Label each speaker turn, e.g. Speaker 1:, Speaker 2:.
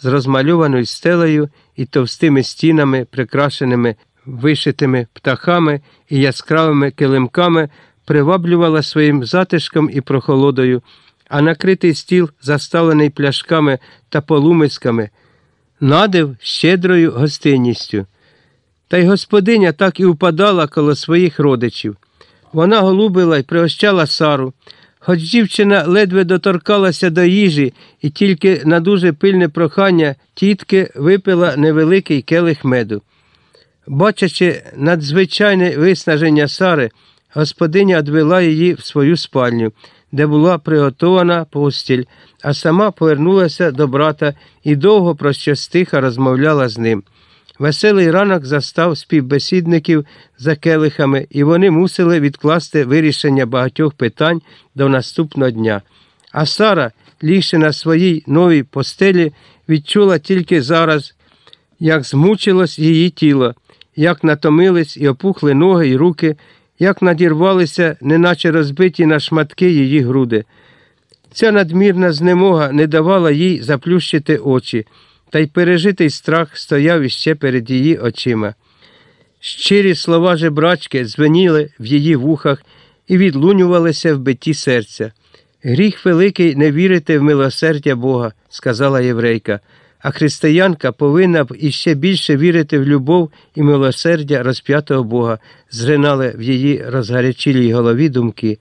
Speaker 1: з розмальованою стелею і товстими стінами, прикрашеними вишитими птахами і яскравими килимками, приваблювала своїм затишком і прохолодою, а накритий стіл, заставлений пляшками та полумисками, надив щедрою гостинністю. Та й господиня так і упадала коло своїх родичів. Вона голубила й пригощала Сару. Хоч дівчина ледве доторкалася до їжі і тільки на дуже пильне прохання тітки випила невеликий келих меду. Бачачи надзвичайне виснаження Сари, господиня відвела її в свою спальню, де була приготована постіль, а сама повернулася до брата і довго про щось тихо розмовляла з ним. Веселий ранок застав співбесідників за келихами, і вони мусили відкласти вирішення багатьох питань до наступного дня. А Сара, лігши на своїй новій постелі, відчула тільки зараз, як змучилось її тіло, як натомились і опухли ноги й руки, як надірвалися, неначе розбиті на шматки її груди. Ця надмірна знемога не давала їй заплющити очі, та й пережитий страх стояв іще перед її очима. Щирі слова жебрачки дзвеніли в її вухах і відлунювалися в битті серця. Гріх великий не вірити в милосердя Бога, сказала єврейка, а християнка повинна б іще більше вірити в любов і милосердя розп'ятого Бога, зринали в її розгарячілій голові думки.